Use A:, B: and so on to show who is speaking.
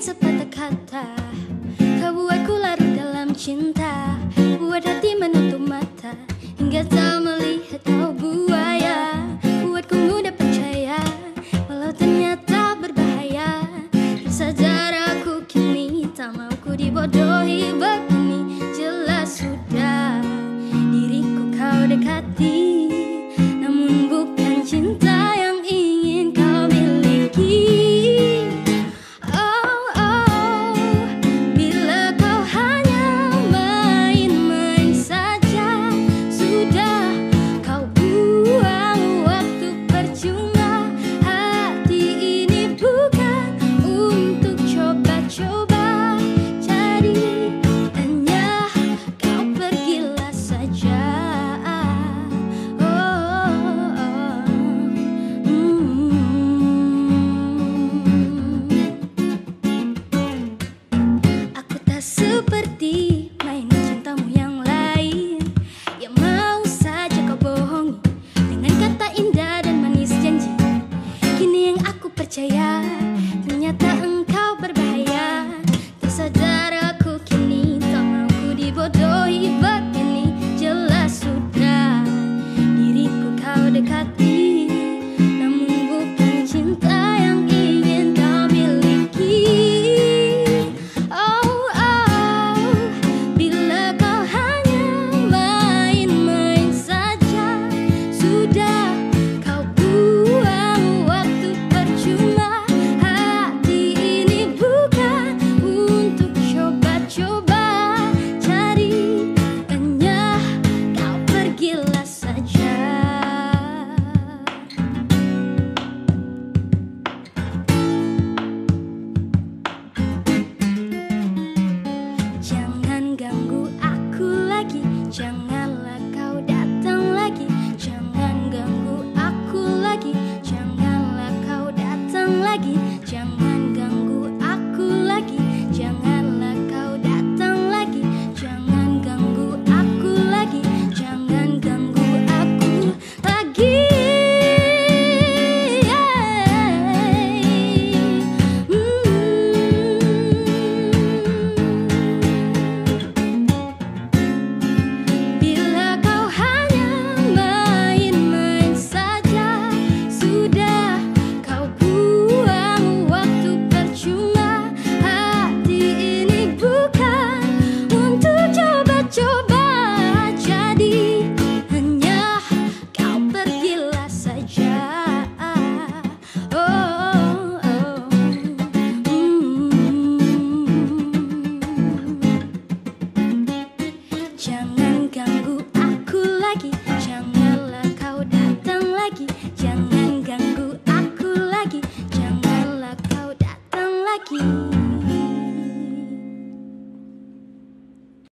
A: dengan sepatah kata. Kau buatku larut dalam cinta. Buat hati menutup mata. Hingga tak melihat back. like